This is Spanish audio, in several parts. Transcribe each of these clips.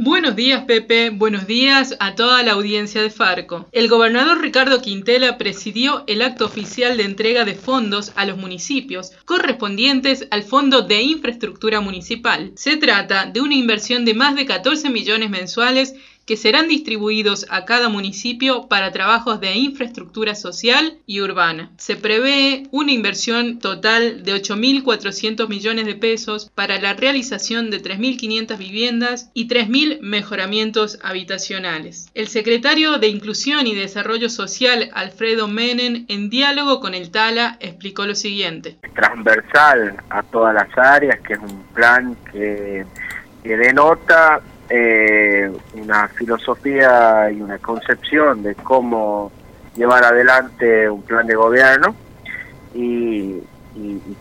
Buenos días Pepe, buenos días a toda la audiencia de Farco. El gobernador Ricardo Quintela presidió el acto oficial de entrega de fondos a los municipios correspondientes al Fondo de Infraestructura Municipal. Se trata de una inversión de más de 14 millones mensuales que serán distribuidos a cada municipio para trabajos de infraestructura social y urbana. Se prevé una inversión total de 8.400 millones de pesos para la realización de 3.500 viviendas y 3.000 mejoramientos habitacionales. El secretario de Inclusión y Desarrollo Social, Alfredo Menem, en diálogo con el Tala, explicó lo siguiente. Transversal a todas las áreas, que es un plan que, que denota eh, una filosofía y una concepción de cómo llevar adelante un plan de gobierno y,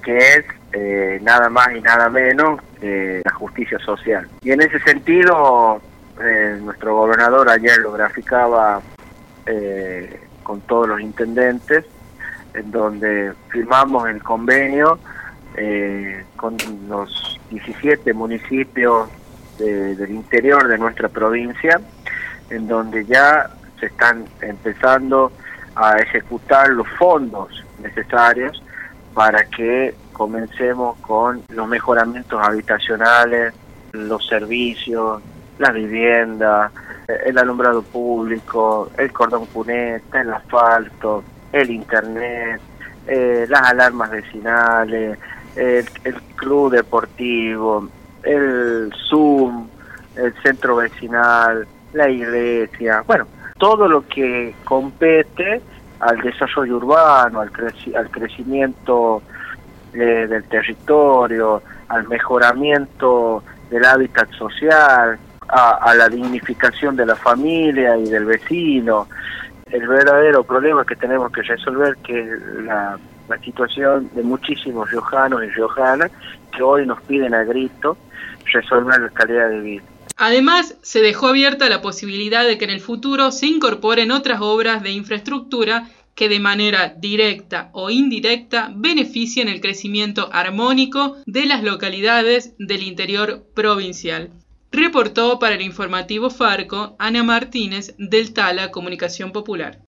que es eh, nada más y nada menos que la justicia social. Y en ese sentido, eh, nuestro gobernador ayer lo graficaba eh, con todos los intendentes, en donde firmamos el convenio con los 17 municipios del interior de nuestra provincia, en donde ya se están empezando a ejecutar los fondos necesarios para que comencemos con los mejoramientos habitacionales, los servicios, la vivienda, el alumbrado público, el cordón cuneta, el asfalto, el internet, eh, las alarmas vecinales, el, el club deportivo, el Zoom, el centro vecinal, la iglesia, bueno, todo lo que compete al desarrollo urbano, al, crecimiento eh, del territorio, al mejoramiento del hábitat social, a, la dignificación de la familia y del vecino. El verdadero problema que tenemos que resolver que la, la situación de muchísimos riojanos y riojanas que hoy nos piden a grito resolver la calidad de vida. Además, se dejó abierta la posibilidad de que en el futuro se incorporen otras obras de infraestructura que de manera directa o indirecta beneficien el crecimiento armónico de las localidades del interior provincial. Reportó para el informativo Farco Ana Martínez del Tala Comunicación Popular.